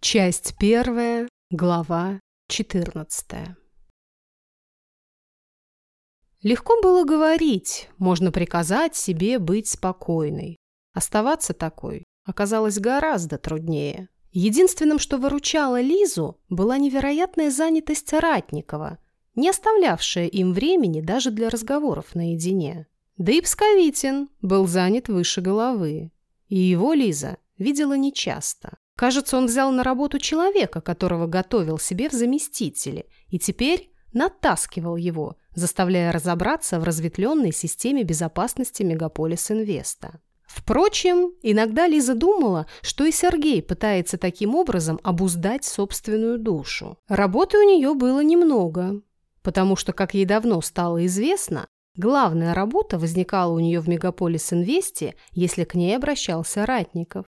Часть первая, глава четырнадцатая. Легко было говорить, можно приказать себе быть спокойной. Оставаться такой оказалось гораздо труднее. Единственным, что выручало Лизу, была невероятная занятость Ратникова, не оставлявшая им времени даже для разговоров наедине. Да и Псковитин был занят выше головы. И его Лиза видела нечасто. Кажется, он взял на работу человека, которого готовил себе в заместители, и теперь натаскивал его, заставляя разобраться в разветвленной системе безопасности Мегаполис Инвеста. Впрочем, иногда Лиза думала, что и Сергей пытается таким образом обуздать собственную душу. Работы у нее было немного, потому что, как ей давно стало известно, главная работа возникала у нее в Мегаполис Инвесте, если к ней обращался Ратников.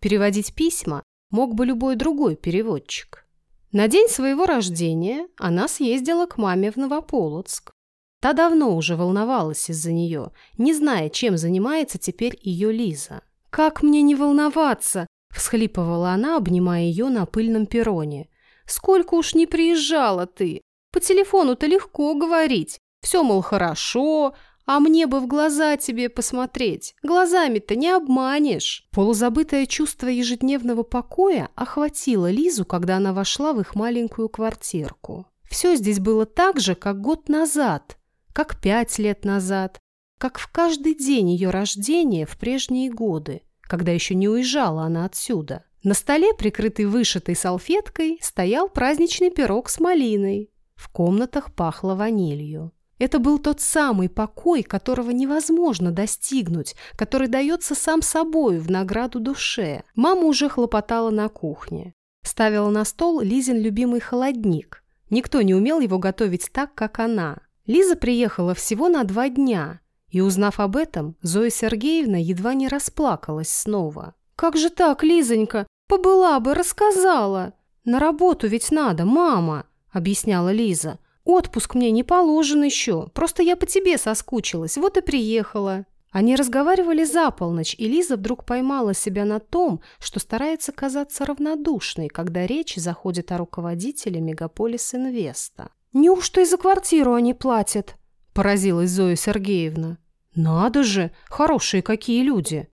Переводить письма мог бы любой другой переводчик. На день своего рождения она съездила к маме в Новополоцк. Та давно уже волновалась из-за нее, не зная, чем занимается теперь ее Лиза. «Как мне не волноваться?» – всхлипывала она, обнимая ее на пыльном перроне. «Сколько уж не приезжала ты! По телефону-то легко говорить. Все, мол, хорошо, а мне бы в глаза тебе посмотреть. Глазами-то не обманешь. Полузабытое чувство ежедневного покоя охватило Лизу, когда она вошла в их маленькую квартирку. Все здесь было так же, как год назад, как пять лет назад, как в каждый день ее рождения в прежние годы, когда еще не уезжала она отсюда. На столе, прикрытый вышитой салфеткой, стоял праздничный пирог с малиной. В комнатах пахло ванилью. Это был тот самый покой, которого невозможно достигнуть, который дается сам собой в награду душе. Мама уже хлопотала на кухне. Ставила на стол Лизин любимый холодник. Никто не умел его готовить так, как она. Лиза приехала всего на два дня, и, узнав об этом, Зоя Сергеевна едва не расплакалась снова. «Как же так, Лизонька? Побыла бы, рассказала!» «На работу ведь надо, мама!» – объясняла Лиза. Отпуск мне не положен еще, просто я по тебе соскучилась, вот и приехала». Они разговаривали за полночь, и Лиза вдруг поймала себя на том, что старается казаться равнодушной, когда речь заходит о руководителе Мегаполис Инвеста. «Неужто и за квартиру они платят?» – поразилась Зоя Сергеевна. «Надо же, хорошие какие люди!»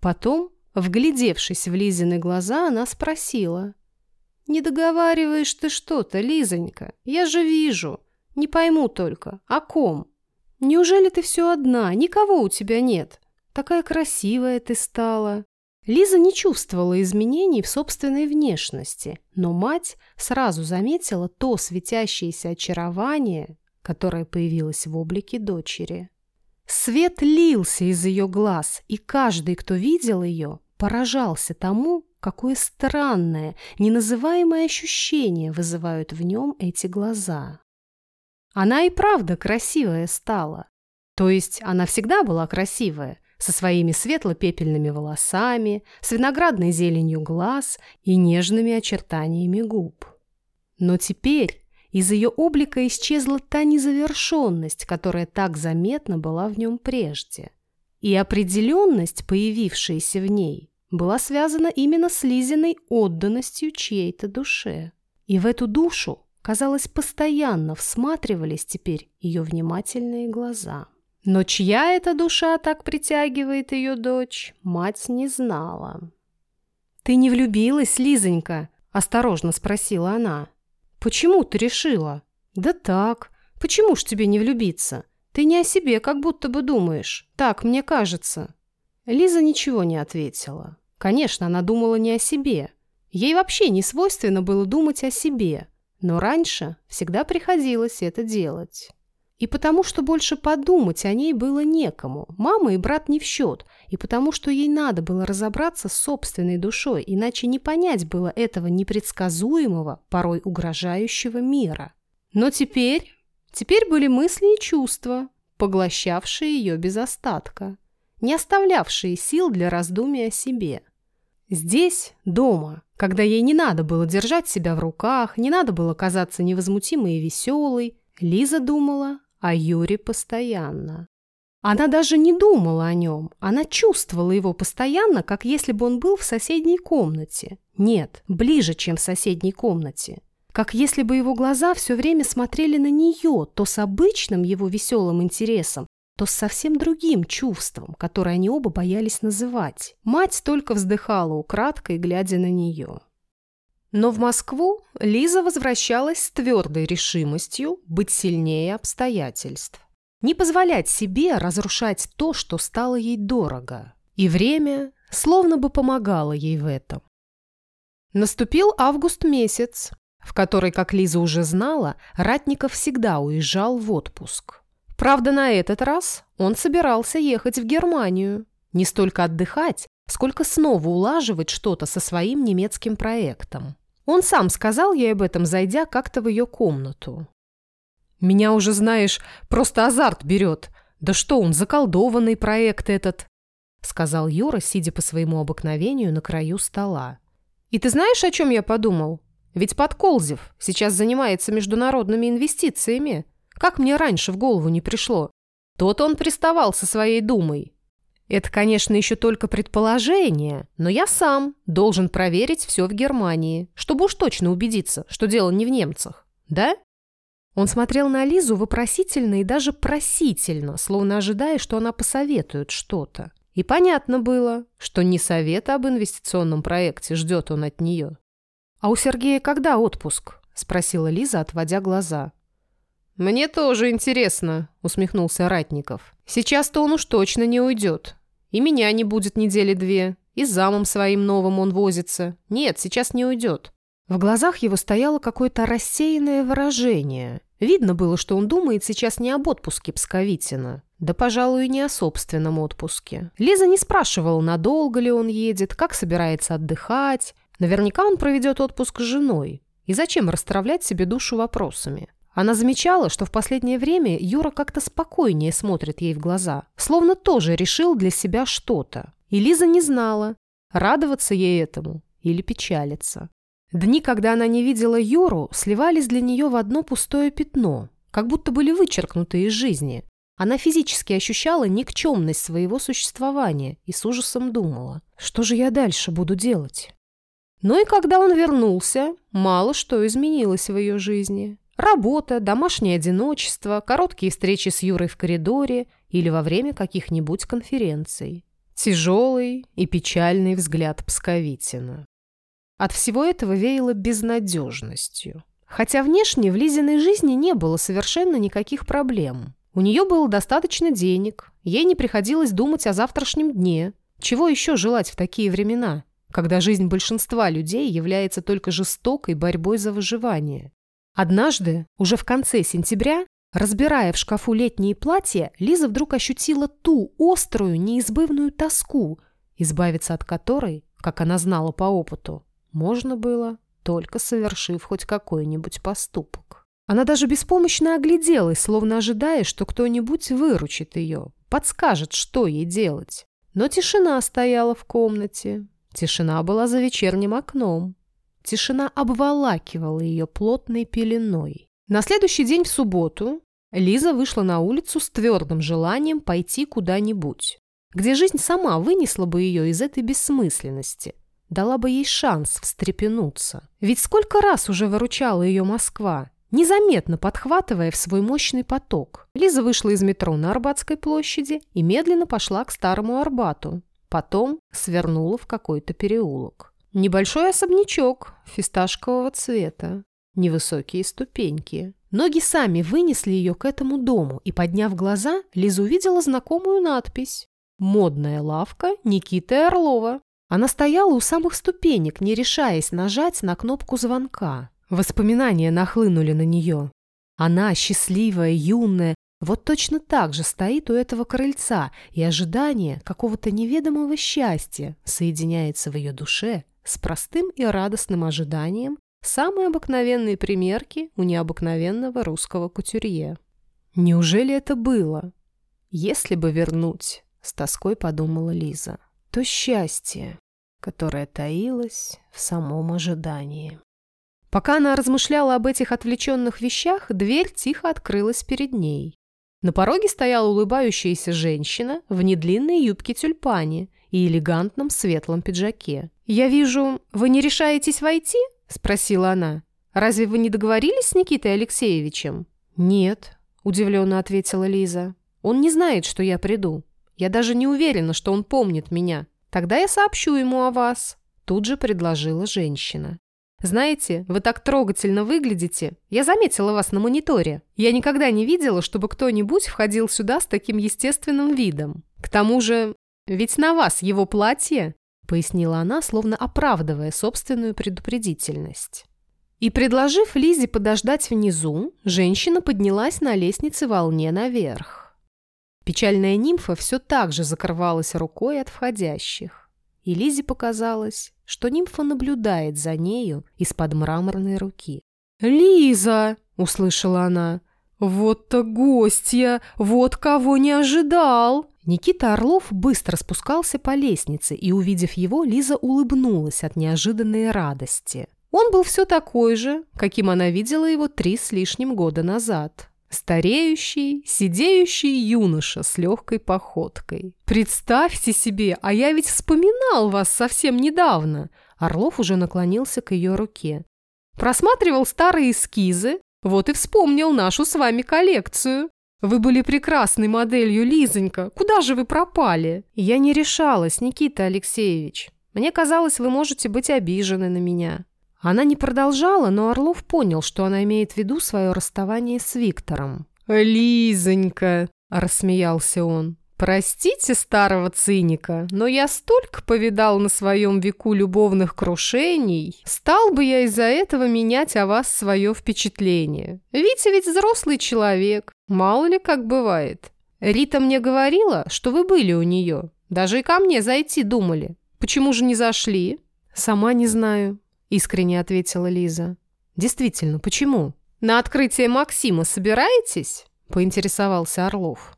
Потом, вглядевшись в Лизины глаза, она спросила. «Не договариваешь ты что-то, Лизонька. Я же вижу. Не пойму только, о ком? Неужели ты все одна, никого у тебя нет? Такая красивая ты стала». Лиза не чувствовала изменений в собственной внешности, но мать сразу заметила то светящееся очарование, которое появилось в облике дочери. Свет лился из ее глаз, и каждый, кто видел ее, поражался тому, какое странное, неназываемое ощущение вызывают в нем эти глаза. Она и правда красивая стала. То есть она всегда была красивая, со своими светло-пепельными волосами, с виноградной зеленью глаз и нежными очертаниями губ. Но теперь из ее облика исчезла та незавершенность, которая так заметна была в нем прежде. И определенность, появившаяся в ней, была связана именно с Лизиной отданностью чьей-то душе. И в эту душу, казалось, постоянно всматривались теперь ее внимательные глаза. Но чья эта душа так притягивает ее дочь, мать не знала. «Ты не влюбилась, Лизонька?» – осторожно спросила она. «Почему ты решила?» «Да так. Почему ж тебе не влюбиться? Ты не о себе как будто бы думаешь. Так, мне кажется». Лиза ничего не ответила. Конечно, она думала не о себе. Ей вообще не свойственно было думать о себе. Но раньше всегда приходилось это делать. И потому, что больше подумать о ней было некому. Мама и брат не в счет. И потому, что ей надо было разобраться с собственной душой, иначе не понять было этого непредсказуемого, порой угрожающего мира. Но теперь... Теперь были мысли и чувства, поглощавшие ее без остатка не оставлявшие сил для раздумий о себе. Здесь, дома, когда ей не надо было держать себя в руках, не надо было казаться невозмутимой и веселой, Лиза думала о Юре постоянно. Она даже не думала о нем, она чувствовала его постоянно, как если бы он был в соседней комнате. Нет, ближе, чем в соседней комнате. Как если бы его глаза все время смотрели на нее, то с обычным его веселым интересом, то с совсем другим чувством, которое они оба боялись называть. Мать только вздыхала украдкой, глядя на нее. Но в Москву Лиза возвращалась с твердой решимостью быть сильнее обстоятельств. Не позволять себе разрушать то, что стало ей дорого. И время словно бы помогало ей в этом. Наступил август месяц, в который, как Лиза уже знала, Ратников всегда уезжал в отпуск. Правда, на этот раз он собирался ехать в Германию. Не столько отдыхать, сколько снова улаживать что-то со своим немецким проектом. Он сам сказал ей об этом, зайдя как-то в ее комнату. «Меня уже, знаешь, просто азарт берет. Да что он, заколдованный проект этот!» сказал Юра, сидя по своему обыкновению на краю стола. «И ты знаешь, о чем я подумал? Ведь Подколзев сейчас занимается международными инвестициями. Как мне раньше в голову не пришло? Тот он приставал со своей думой. Это, конечно, еще только предположение, но я сам должен проверить все в Германии, чтобы уж точно убедиться, что дело не в немцах. Да? Он смотрел на Лизу вопросительно и даже просительно, словно ожидая, что она посоветует что-то. И понятно было, что не совета об инвестиционном проекте ждет он от нее. «А у Сергея когда отпуск?» – спросила Лиза, отводя глаза. «Мне тоже интересно», — усмехнулся Ратников. «Сейчас-то он уж точно не уйдет. И меня не будет недели две. И замом своим новым он возится. Нет, сейчас не уйдет». В глазах его стояло какое-то рассеянное выражение. Видно было, что он думает сейчас не об отпуске Псковитина. Да, пожалуй, и не о собственном отпуске. Лиза не спрашивала, надолго ли он едет, как собирается отдыхать. Наверняка он проведет отпуск с женой. И зачем расстравлять себе душу вопросами? Она замечала, что в последнее время Юра как-то спокойнее смотрит ей в глаза, словно тоже решил для себя что-то. И Лиза не знала, радоваться ей этому или печалиться. Дни, когда она не видела Юру, сливались для нее в одно пустое пятно, как будто были вычеркнуты из жизни. Она физически ощущала никчемность своего существования и с ужасом думала, что же я дальше буду делать? Но и когда он вернулся, мало что изменилось в ее жизни. Работа, домашнее одиночество, короткие встречи с Юрой в коридоре или во время каких-нибудь конференций. Тяжелый и печальный взгляд Псковитина. От всего этого веяло безнадежностью. Хотя внешне в Лизиной жизни не было совершенно никаких проблем. У нее было достаточно денег, ей не приходилось думать о завтрашнем дне. Чего еще желать в такие времена, когда жизнь большинства людей является только жестокой борьбой за выживание? Однажды, уже в конце сентября, разбирая в шкафу летние платья, Лиза вдруг ощутила ту острую, неизбывную тоску, избавиться от которой, как она знала по опыту, можно было, только совершив хоть какой-нибудь поступок. Она даже беспомощно огляделась, словно ожидая, что кто-нибудь выручит ее, подскажет, что ей делать. Но тишина стояла в комнате. Тишина была за вечерним окном. Тишина обволакивала ее плотной пеленой. На следующий день в субботу Лиза вышла на улицу с твердым желанием пойти куда-нибудь, где жизнь сама вынесла бы ее из этой бессмысленности, дала бы ей шанс встрепенуться. Ведь сколько раз уже выручала ее Москва, незаметно подхватывая в свой мощный поток. Лиза вышла из метро на Арбатской площади и медленно пошла к Старому Арбату. Потом свернула в какой-то переулок. Небольшой особнячок фисташкового цвета, невысокие ступеньки. Ноги сами вынесли ее к этому дому, и, подняв глаза, Лиза увидела знакомую надпись «Модная лавка Никиты Орлова». Она стояла у самых ступенек, не решаясь нажать на кнопку звонка. Воспоминания нахлынули на нее. Она, счастливая, юная, вот точно так же стоит у этого крыльца, и ожидание какого-то неведомого счастья соединяется в ее душе с простым и радостным ожиданием самой обыкновенной примерки у необыкновенного русского кутюрье. Неужели это было? Если бы вернуть, с тоской подумала Лиза, то счастье, которое таилось в самом ожидании. Пока она размышляла об этих отвлеченных вещах, дверь тихо открылась перед ней. На пороге стояла улыбающаяся женщина в недлинной юбке тюльпане и элегантном светлом пиджаке. «Я вижу, вы не решаетесь войти?» – спросила она. «Разве вы не договорились с Никитой Алексеевичем?» «Нет», – удивленно ответила Лиза. «Он не знает, что я приду. Я даже не уверена, что он помнит меня. Тогда я сообщу ему о вас», – тут же предложила женщина. «Знаете, вы так трогательно выглядите. Я заметила вас на мониторе. Я никогда не видела, чтобы кто-нибудь входил сюда с таким естественным видом. К тому же, ведь на вас его платье», – пояснила она, словно оправдывая собственную предупредительность. И, предложив Лизе подождать внизу, женщина поднялась на лестнице волне наверх. Печальная нимфа все так же закрывалась рукой от входящих. И Лизе показалось, что нимфа наблюдает за нею из-под мраморной руки. «Лиза!» — услышала она. «Вот-то гостья! Вот кого не ожидал!» Никита Орлов быстро спускался по лестнице, и, увидев его, Лиза улыбнулась от неожиданной радости. Он был все такой же, каким она видела его три с лишним года назад. Стареющий, сидеющий юноша с легкой походкой. «Представьте себе, а я ведь вспоминал вас совсем недавно!» Орлов уже наклонился к ее руке. «Просматривал старые эскизы, вот и вспомнил нашу с вами коллекцию. Вы были прекрасной моделью, Лизонька. Куда же вы пропали?» «Я не решалась, Никита Алексеевич. Мне казалось, вы можете быть обижены на меня». Она не продолжала, но Орлов понял, что она имеет в виду свое расставание с Виктором. «Лизонька!» – рассмеялся он. «Простите старого циника, но я столько повидал на своем веку любовных крушений, стал бы я из-за этого менять о вас свое впечатление. Витя ведь взрослый человек, мало ли как бывает. Рита мне говорила, что вы были у нее, даже и ко мне зайти думали. Почему же не зашли?» «Сама не знаю», – искренне ответила Лиза. «Действительно, почему?» «На открытие Максима собираетесь?» – поинтересовался Орлов.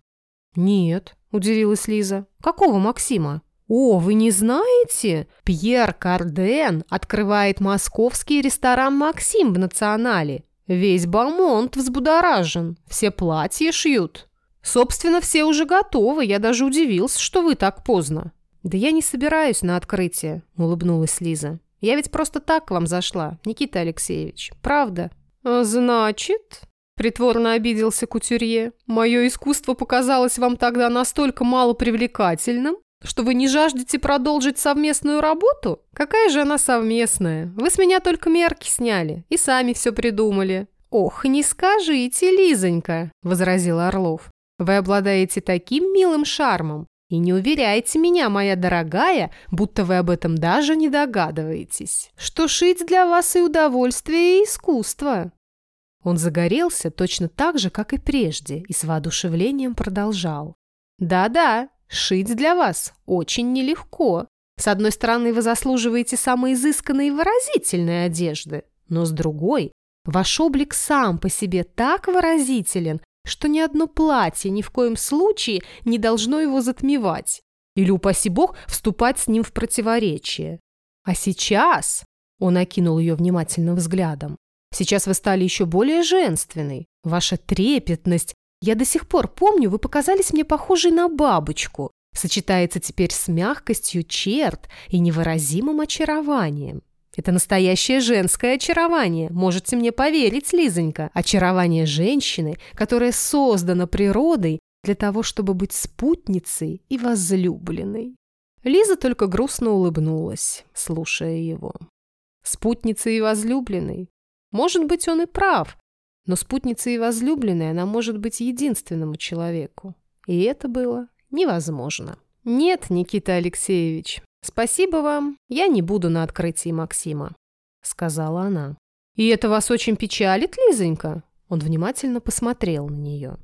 «Нет», – удивилась Лиза. «Какого Максима?» «О, вы не знаете? Пьер Карден открывает московский ресторан «Максим» в Национале. Весь Бамонт взбудоражен, все платья шьют. Собственно, все уже готовы, я даже удивился, что вы так поздно». «Да я не собираюсь на открытие», – улыбнулась Лиза. Я ведь просто так к вам зашла, Никита Алексеевич. Правда?» «А «Значит...» — притворно обиделся Кутюрье. «Мое искусство показалось вам тогда настолько мало привлекательным, что вы не жаждете продолжить совместную работу? Какая же она совместная? Вы с меня только мерки сняли и сами все придумали». «Ох, не скажите, Лизонька», — возразил Орлов. «Вы обладаете таким милым шармом, и не уверяйте меня, моя дорогая, будто вы об этом даже не догадываетесь, что шить для вас и удовольствие, и искусство». Он загорелся точно так же, как и прежде, и с воодушевлением продолжал. «Да-да, шить для вас очень нелегко. С одной стороны, вы заслуживаете самой изысканной и выразительной одежды, но с другой, ваш облик сам по себе так выразителен, что ни одно платье ни в коем случае не должно его затмевать или, упаси бог, вступать с ним в противоречие. А сейчас, он окинул ее внимательным взглядом, сейчас вы стали еще более женственной. Ваша трепетность, я до сих пор помню, вы показались мне похожей на бабочку, сочетается теперь с мягкостью черт и невыразимым очарованием. Это настоящее женское очарование, можете мне поверить, Лизонька. Очарование женщины, которая создана природой для того, чтобы быть спутницей и возлюбленной. Лиза только грустно улыбнулась, слушая его. Спутницей и возлюбленной. Может быть, он и прав, но спутницей и возлюбленной она может быть единственному человеку. И это было невозможно. Нет, Никита Алексеевич, «Спасибо вам, я не буду на открытии Максима», — сказала она. «И это вас очень печалит, Лизонька?» Он внимательно посмотрел на нее.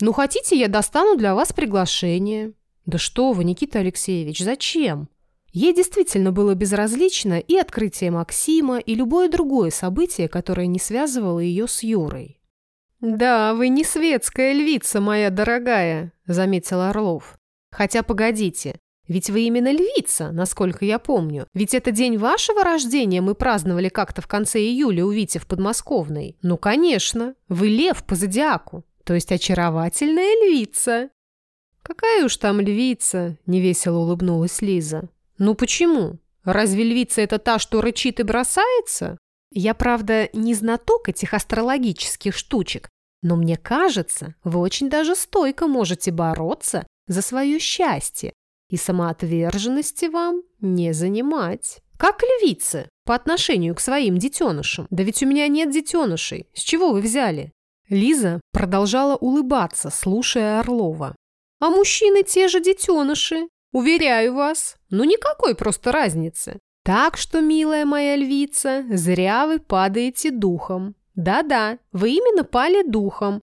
«Ну, хотите, я достану для вас приглашение?» «Да что вы, Никита Алексеевич, зачем?» Ей действительно было безразлично и открытие Максима, и любое другое событие, которое не связывало ее с Юрой. «Да, вы не светская львица, моя дорогая», — заметил Орлов. «Хотя, погодите, ведь вы именно львица, насколько я помню. Ведь это день вашего рождения мы праздновали как-то в конце июля у Вити в подмосковной. Ну, конечно. Вы лев по зодиаку. то есть очаровательная львица». «Какая уж там львица?» – невесело улыбнулась Лиза. «Ну почему? Разве львица это та, что рычит и бросается?» «Я, правда, не знаток этих астрологических штучек, но мне кажется, вы очень даже стойко можете бороться за свое счастье, и самоотверженности вам не занимать. Как львицы по отношению к своим детенышам. Да ведь у меня нет детенышей. С чего вы взяли?» Лиза продолжала улыбаться, слушая Орлова. «А мужчины те же детеныши. Уверяю вас. Ну никакой просто разницы. Так что, милая моя львица, зря вы падаете духом. Да-да, вы именно пали духом,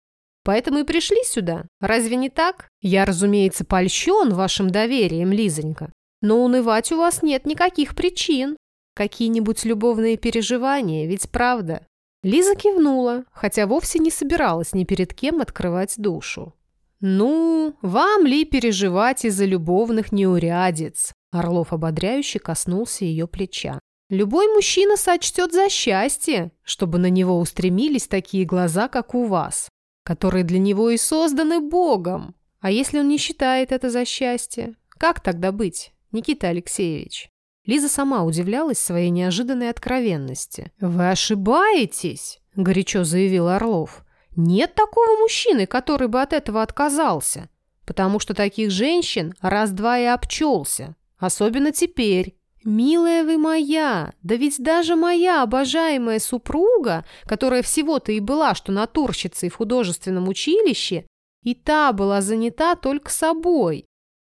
Поэтому и пришли сюда. Разве не так? Я, разумеется, польщен вашим доверием, Лизонька. Но унывать у вас нет никаких причин. Какие-нибудь любовные переживания, ведь правда?» Лиза кивнула, хотя вовсе не собиралась ни перед кем открывать душу. «Ну, вам ли переживать из-за любовных неурядиц?» Орлов ободряюще коснулся ее плеча. «Любой мужчина сочтет за счастье, чтобы на него устремились такие глаза, как у вас которые для него и созданы Богом. А если он не считает это за счастье? Как тогда быть, Никита Алексеевич? Лиза сама удивлялась своей неожиданной откровенности. «Вы ошибаетесь», – горячо заявил Орлов. «Нет такого мужчины, который бы от этого отказался, потому что таких женщин раз-два и обчелся, особенно теперь». «Милая вы моя, да ведь даже моя обожаемая супруга, которая всего-то и была, что натурщицей в художественном училище, и та была занята только собой.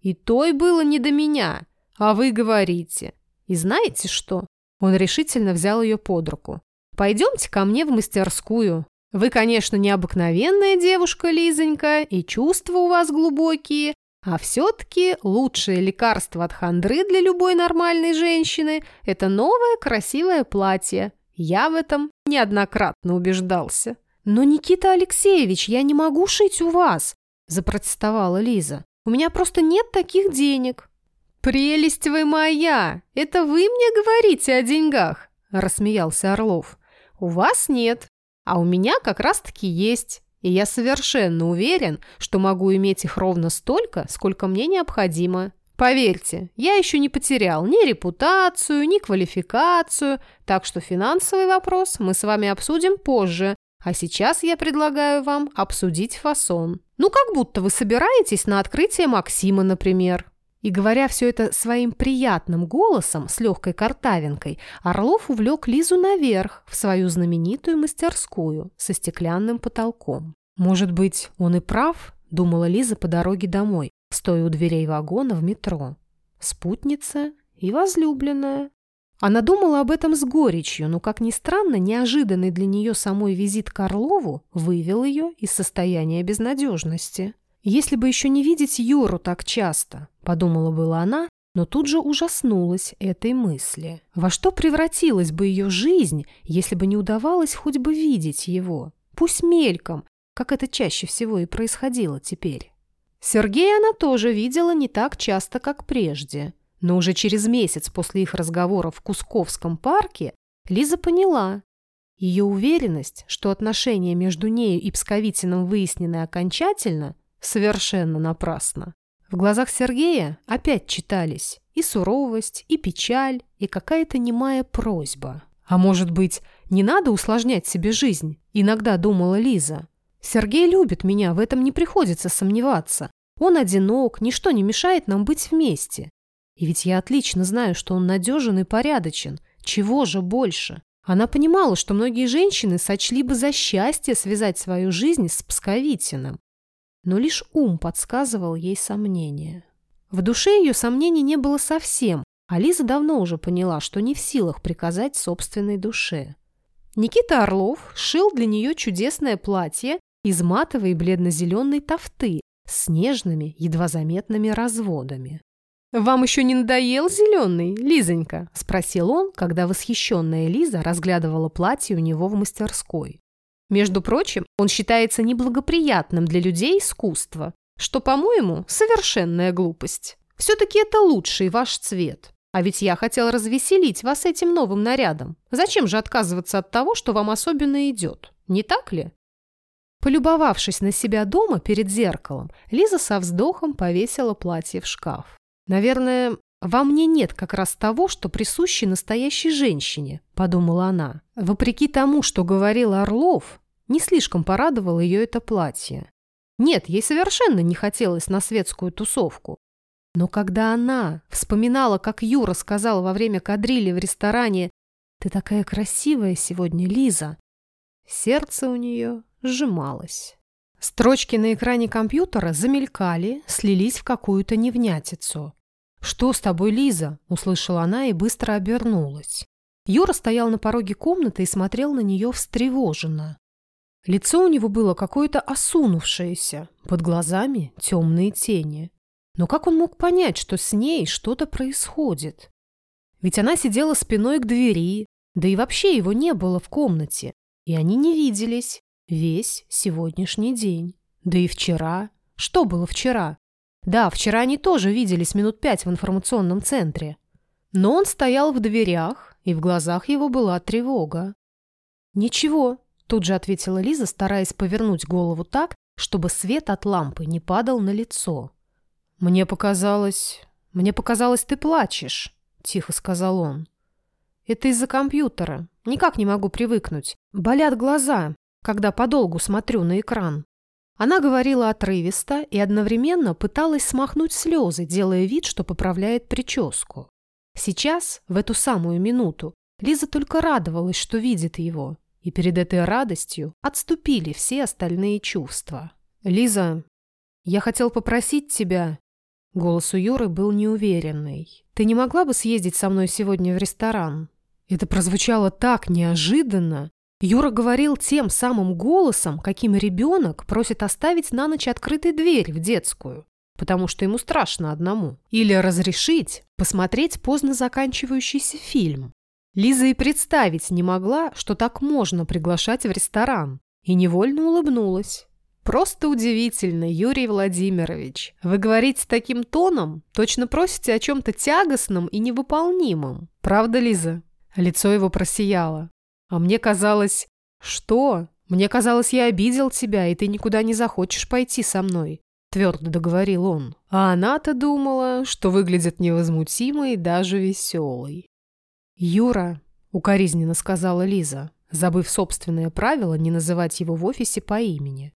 И той было не до меня, а вы говорите. И знаете что?» Он решительно взял ее под руку. «Пойдемте ко мне в мастерскую. Вы, конечно, необыкновенная девушка, Лизонька, и чувства у вас глубокие, а все-таки лучшее лекарство от хандры для любой нормальной женщины – это новое красивое платье. Я в этом неоднократно убеждался. «Но, Никита Алексеевич, я не могу шить у вас», – запротестовала Лиза. «У меня просто нет таких денег». «Прелесть вы моя! Это вы мне говорите о деньгах?» – рассмеялся Орлов. «У вас нет, а у меня как раз-таки есть. И я совершенно уверен, что могу иметь их ровно столько, сколько мне необходимо. Поверьте, я еще не потерял ни репутацию, ни квалификацию, так что финансовый вопрос мы с вами обсудим позже, а сейчас я предлагаю вам обсудить фасон. Ну, как будто вы собираетесь на открытие Максима, например. И говоря все это своим приятным голосом с легкой картавинкой, Орлов увлек Лизу наверх, в свою знаменитую мастерскую со стеклянным потолком. «Может быть, он и прав?» – думала Лиза по дороге домой, стоя у дверей вагона в метро. «Спутница и возлюбленная». Она думала об этом с горечью, но, как ни странно, неожиданный для нее самой визит к Орлову вывел ее из состояния безнадежности. «Если бы еще не видеть Юру так часто», – подумала была она, но тут же ужаснулась этой мысли. Во что превратилась бы ее жизнь, если бы не удавалось хоть бы видеть его? Пусть мельком, как это чаще всего и происходило теперь. Сергея она тоже видела не так часто, как прежде. Но уже через месяц после их разговора в Кусковском парке Лиза поняла. Ее уверенность, что отношения между нею и Псковитиным выяснены окончательно, Совершенно напрасно. В глазах Сергея опять читались и суровость, и печаль, и какая-то немая просьба. А может быть, не надо усложнять себе жизнь? Иногда думала Лиза. Сергей любит меня, в этом не приходится сомневаться. Он одинок, ничто не мешает нам быть вместе. И ведь я отлично знаю, что он надежен и порядочен. Чего же больше? Она понимала, что многие женщины сочли бы за счастье связать свою жизнь с Псковитиным но лишь ум подсказывал ей сомнения. В душе ее сомнений не было совсем, а Лиза давно уже поняла, что не в силах приказать собственной душе. Никита Орлов шил для нее чудесное платье из матовой бледно-зеленой тофты с нежными, едва заметными разводами. «Вам еще не надоел зеленый, Лизонька?» – спросил он, когда восхищенная Лиза разглядывала платье у него в мастерской. Между прочим, он считается неблагоприятным для людей искусства, что, по-моему, совершенная глупость. Все-таки это лучший ваш цвет. А ведь я хотел развеселить вас этим новым нарядом. Зачем же отказываться от того, что вам особенно идет? Не так ли? Полюбовавшись на себя дома перед зеркалом, Лиза со вздохом повесила платье в шкаф. «Наверное, во мне нет как раз того, что присуще настоящей женщине», – подумала она. Вопреки тому, что говорил Орлов, не слишком порадовало ее это платье. Нет, ей совершенно не хотелось на светскую тусовку. Но когда она вспоминала, как Юра сказал во время кадрили в ресторане «Ты такая красивая сегодня, Лиза», сердце у нее сжималось. Строчки на экране компьютера замелькали, слились в какую-то невнятицу. «Что с тобой, Лиза?» – услышала она и быстро обернулась. Юра стоял на пороге комнаты и смотрел на нее встревоженно. Лицо у него было какое-то осунувшееся, под глазами темные тени. Но как он мог понять, что с ней что-то происходит? Ведь она сидела спиной к двери, да и вообще его не было в комнате, и они не виделись весь сегодняшний день. Да и вчера. Что было вчера? Да, вчера они тоже виделись минут пять в информационном центре. Но он стоял в дверях, и в глазах его была тревога. «Ничего», – тут же ответила Лиза, стараясь повернуть голову так, чтобы свет от лампы не падал на лицо. «Мне показалось... Мне показалось, ты плачешь», – тихо сказал он. «Это из-за компьютера. Никак не могу привыкнуть. Болят глаза когда подолгу смотрю на экран. Она говорила отрывисто и одновременно пыталась смахнуть слезы, делая вид, что поправляет прическу. Сейчас, в эту самую минуту, Лиза только радовалась, что видит его, и перед этой радостью отступили все остальные чувства. «Лиза, я хотел попросить тебя...» Голос у Юры был неуверенный. «Ты не могла бы съездить со мной сегодня в ресторан?» Это прозвучало так неожиданно, Юра говорил тем самым голосом, каким ребенок просит оставить на ночь открытой дверь в детскую, потому что ему страшно одному. Или разрешить посмотреть поздно заканчивающийся фильм. Лиза и представить не могла, что так можно приглашать в ресторан, и невольно улыбнулась. «Просто удивительно, Юрий Владимирович. Вы говорите таким тоном, точно просите о чем-то тягостном и невыполнимом. Правда, Лиза?» Лицо его просияло. А мне казалось... Что? Мне казалось, я обидел тебя, и ты никуда не захочешь пойти со мной. Твердо договорил он. А она-то думала, что выглядит невозмутимой и даже веселой. «Юра», — укоризненно сказала Лиза, забыв собственное правило не называть его в офисе по имени.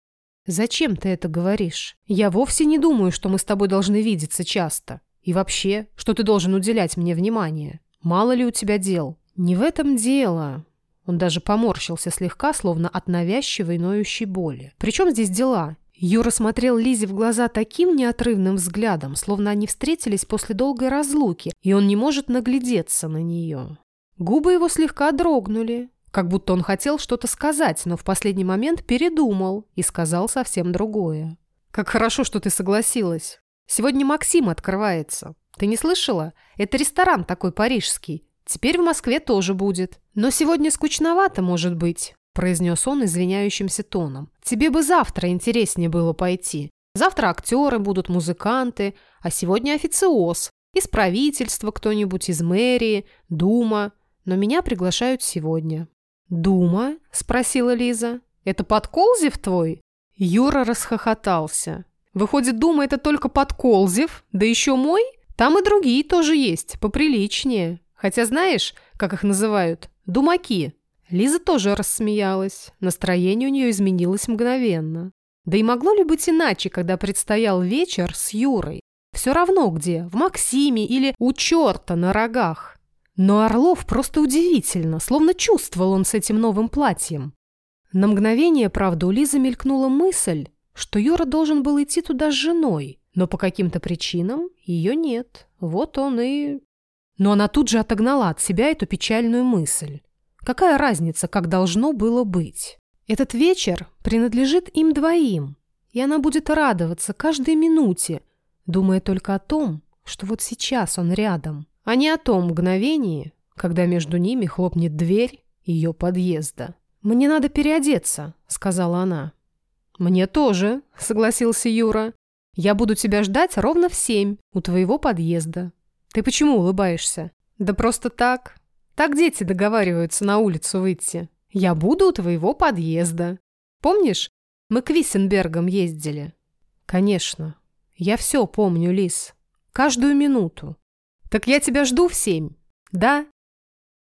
«Зачем ты это говоришь? Я вовсе не думаю, что мы с тобой должны видеться часто. И вообще, что ты должен уделять мне внимание. Мало ли у тебя дел?» «Не в этом дело. Он даже поморщился слегка, словно от навязчивой ноющей боли. «Причем здесь дела?» Юра смотрел Лизе в глаза таким неотрывным взглядом, словно они встретились после долгой разлуки, и он не может наглядеться на нее. Губы его слегка дрогнули, как будто он хотел что-то сказать, но в последний момент передумал и сказал совсем другое. «Как хорошо, что ты согласилась. Сегодня Максим открывается. Ты не слышала? Это ресторан такой парижский. Теперь в Москве тоже будет. Но сегодня скучновато, может быть», – произнес он извиняющимся тоном. «Тебе бы завтра интереснее было пойти. Завтра актеры будут, музыканты, а сегодня официоз. Из правительства кто-нибудь, из мэрии, дума. Но меня приглашают сегодня». «Дума?» – спросила Лиза. «Это подколзев твой?» Юра расхохотался. «Выходит, дума – это только подколзев? Да еще мой? Там и другие тоже есть, поприличнее». Хотя знаешь, как их называют? Думаки. Лиза тоже рассмеялась. Настроение у нее изменилось мгновенно. Да и могло ли быть иначе, когда предстоял вечер с Юрой? Все равно где, в Максиме или у черта на рогах. Но Орлов просто удивительно, словно чувствовал он с этим новым платьем. На мгновение, правда, у Лизы мелькнула мысль, что Юра должен был идти туда с женой, но по каким-то причинам ее нет. Вот он и но она тут же отогнала от себя эту печальную мысль. Какая разница, как должно было быть? Этот вечер принадлежит им двоим, и она будет радоваться каждой минуте, думая только о том, что вот сейчас он рядом, а не о том мгновении, когда между ними хлопнет дверь ее подъезда. «Мне надо переодеться», — сказала она. «Мне тоже», — согласился Юра. «Я буду тебя ждать ровно в семь у твоего подъезда. Ты почему улыбаешься? Да просто так. Так дети договариваются на улицу выйти. Я буду у твоего подъезда. Помнишь? Мы к Виссенбергам ездили. Конечно. Я все помню, Лис. Каждую минуту. Так я тебя жду в семь. Да?